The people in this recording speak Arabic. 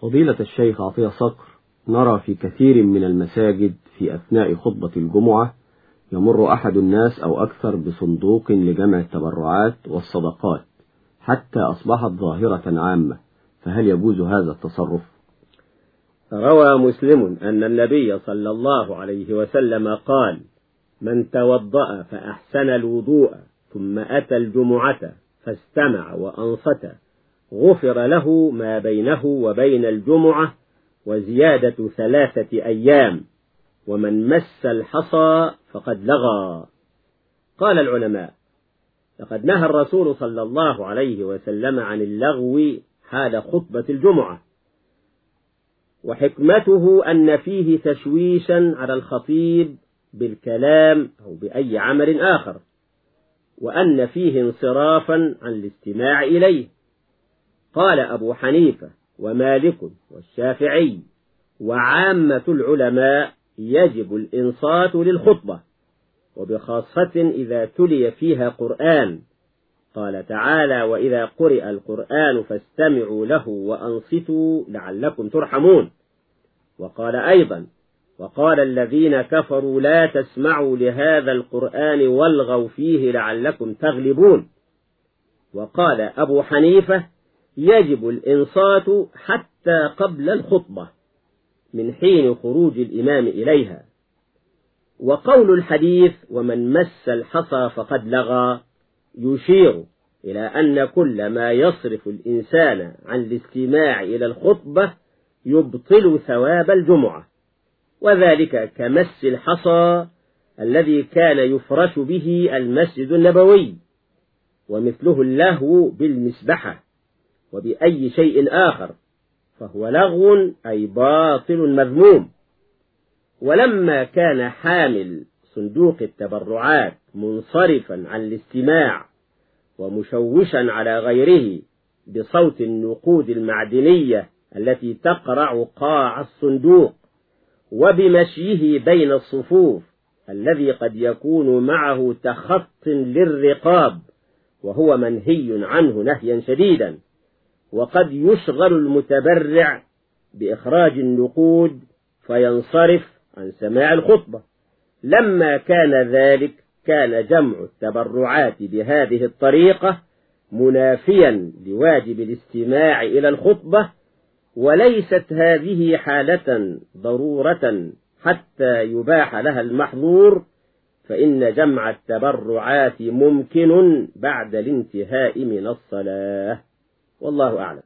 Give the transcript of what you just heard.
فضيلة الشيخ عطية صقر نرى في كثير من المساجد في أثناء خطبة الجمعة يمر أحد الناس أو أكثر بصندوق لجمع التبرعات والصدقات حتى أصبحت ظاهرة عامة فهل يجوز هذا التصرف؟ روى مسلم أن النبي صلى الله عليه وسلم قال من توضأ فأحسن الوضوء ثم أتى الجمعة فاستمع وأنصت غفر له ما بينه وبين الجمعة وزيادة ثلاثة أيام ومن مس الحصى فقد لغى. قال العلماء لقد نهى الرسول صلى الله عليه وسلم عن اللغو حال خطبة الجمعة وحكمته أن فيه تشويشا على الخطيب بالكلام أو بأي عمل آخر وأن فيه انصرافا عن الاستماع إليه. قال أبو حنيفة ومالك والشافعي وعامة العلماء يجب الإنصات للخطبة وبخاصة إذا تلي فيها قرآن. قال تعالى وإذا قرئ القرآن فاستمعوا له وأنصتوا لعلكم ترحمون وقال أيضا وقال الذين كفروا لا تسمعوا لهذا القرآن والغوا فيه لعلكم تغلبون وقال أبو حنيفة يجب الإنصات حتى قبل الخطبة من حين خروج الإمام إليها. وقول الحديث ومن مس الحصى فقد لغى يشير إلى أن كل ما يصرف الإنسان عن الاستماع إلى الخطبة يبطل ثواب الجمعة. وذلك كمس الحصى الذي كان يفرش به المسجد النبوي ومثله اللهو بالمسبحة. وبأي شيء آخر فهو لغو أي باطل مذموم. ولما كان حامل صندوق التبرعات منصرفا عن الاستماع ومشوشا على غيره بصوت النقود المعدنية التي تقرع قاع الصندوق وبمشيه بين الصفوف الذي قد يكون معه تخط للرقاب وهو منهي عنه نهيا شديدا. وقد يشغل المتبرع بإخراج النقود فينصرف عن سماع الخطبة. لما كان ذلك كان جمع التبرعات بهذه الطريقة منافيا لواجب الاستماع إلى الخطبة وليست هذه حالة ضرورة حتى يباح لها المحظور فإن جمع التبرعات ممكن بعد الانتهاء من الصلاة. والله أعلم.